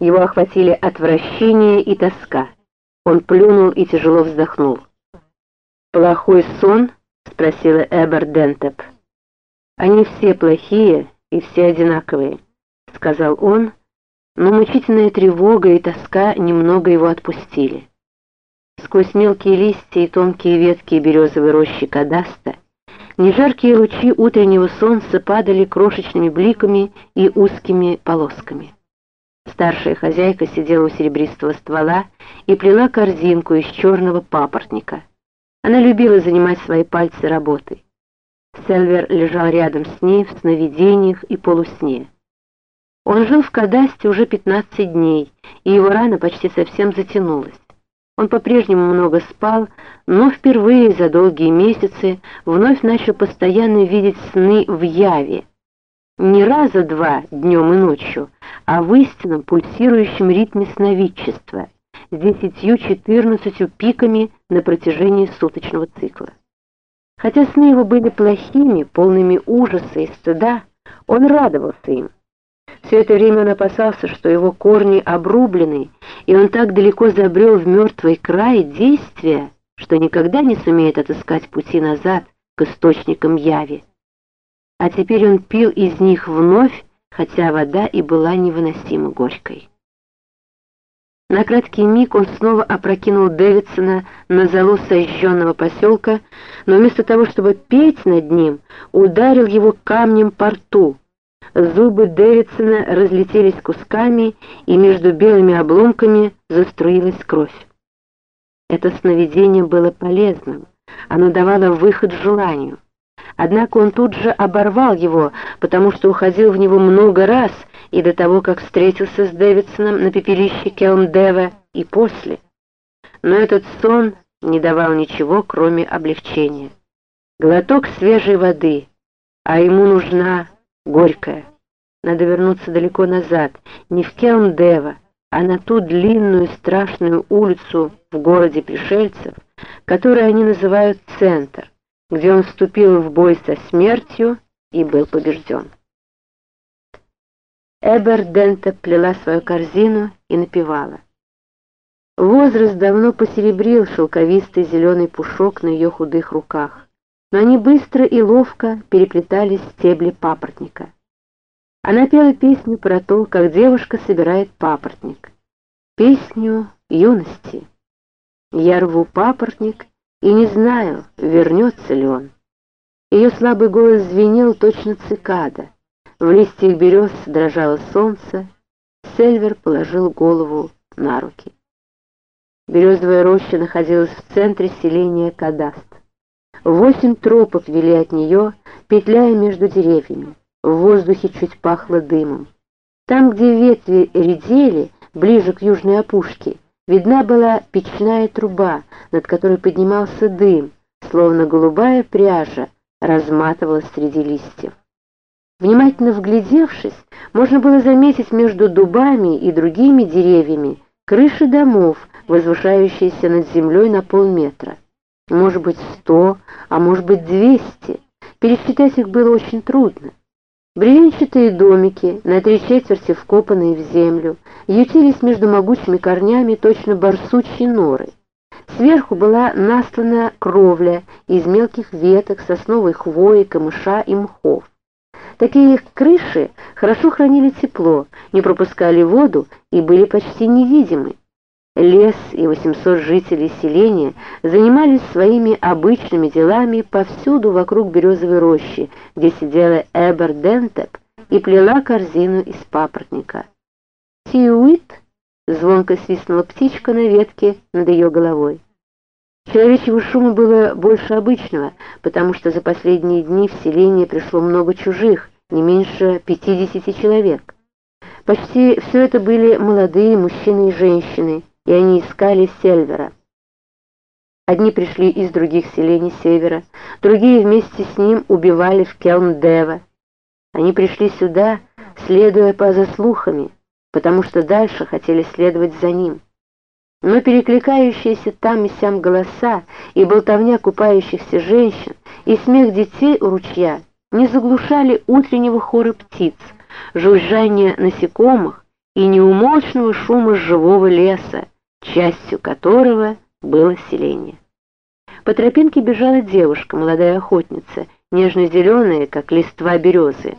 Его охватили отвращение и тоска. Он плюнул и тяжело вздохнул. «Плохой сон?» — спросила Эбер Дентеп. «Они все плохие и все одинаковые», — сказал он, но мучительная тревога и тоска немного его отпустили. Сквозь мелкие листья и тонкие ветки березовой рощи Кадаста нежаркие лучи утреннего солнца падали крошечными бликами и узкими полосками. Старшая хозяйка сидела у серебристого ствола и плела корзинку из черного папоротника. Она любила занимать свои пальцы работой. Сельвер лежал рядом с ней в сновидениях и полусне. Он жил в Кадасте уже 15 дней, и его рана почти совсем затянулась. Он по-прежнему много спал, но впервые за долгие месяцы вновь начал постоянно видеть сны в яве. Не раза два днем и ночью, а в истинном пульсирующем ритме сновидчества с десятью-четырнадцатью пиками на протяжении суточного цикла. Хотя сны его были плохими, полными ужаса и стыда, он радовался им. Все это время он опасался, что его корни обрублены, и он так далеко забрел в мертвый край действия, что никогда не сумеет отыскать пути назад к источникам яви. А теперь он пил из них вновь, хотя вода и была невыносимо горькой. На краткий миг он снова опрокинул Дэвидсона на залу сожженного поселка, но вместо того, чтобы петь над ним, ударил его камнем по рту, Зубы Дэвидсона разлетелись кусками, и между белыми обломками заструилась кровь. Это сновидение было полезным, оно давало выход желанию. Однако он тут же оборвал его, потому что уходил в него много раз и до того, как встретился с Дэвидсоном на пепелище Келмдева и после. Но этот сон не давал ничего, кроме облегчения. Глоток свежей воды, а ему нужна горькая. Надо вернуться далеко назад, не в Келмдева, а на ту длинную страшную улицу в городе пришельцев, которую они называют Центр, где он вступил в бой со смертью и был побежден. Эбер Дента плела свою корзину и напевала. Возраст давно посеребрил шелковистый зеленый пушок на ее худых руках но они быстро и ловко переплетали стебли папоротника. Она пела песню про то, как девушка собирает папоротник. Песню юности. Я рву папоротник и не знаю, вернется ли он. Ее слабый голос звенел точно цикада. В листьях берез дрожало солнце. Сельвер положил голову на руки. Березовая роща находилась в центре селения Кадаст. Восемь тропок вели от нее, петляя между деревьями. В воздухе чуть пахло дымом. Там, где ветви редели, ближе к южной опушке, видна была печная труба, над которой поднимался дым, словно голубая пряжа разматывалась среди листьев. Внимательно вглядевшись, можно было заметить между дубами и другими деревьями крыши домов, возвышающиеся над землей на полметра может быть сто, а может быть двести. Пересчитать их было очень трудно. Бревенчатые домики, на три четверти вкопанные в землю, ютились между могучими корнями точно барсучьи норы. Сверху была наслана кровля из мелких веток, сосновой хвои, камыша и мхов. Такие крыши хорошо хранили тепло, не пропускали воду и были почти невидимы. Лес и 800 жителей селения занимались своими обычными делами повсюду вокруг березовой рощи, где сидела Эбер Дентеп и плела корзину из папоротника. «Тиуит!» — звонко свистнула птичка на ветке над ее головой. Человечьего шума было больше обычного, потому что за последние дни в селение пришло много чужих, не меньше 50 человек. Почти все это были молодые мужчины и женщины, и они искали Сельвера. Одни пришли из других селений севера, другие вместе с ним убивали в Келмдева. Они пришли сюда, следуя по заслухами, потому что дальше хотели следовать за ним. Но перекликающиеся там и сям голоса, и болтовня купающихся женщин, и смех детей у ручья не заглушали утреннего хора птиц, жужжание насекомых и неумолчного шума живого леса, частью которого было селение. По тропинке бежала девушка, молодая охотница, нежно-зеленая, как листва березы.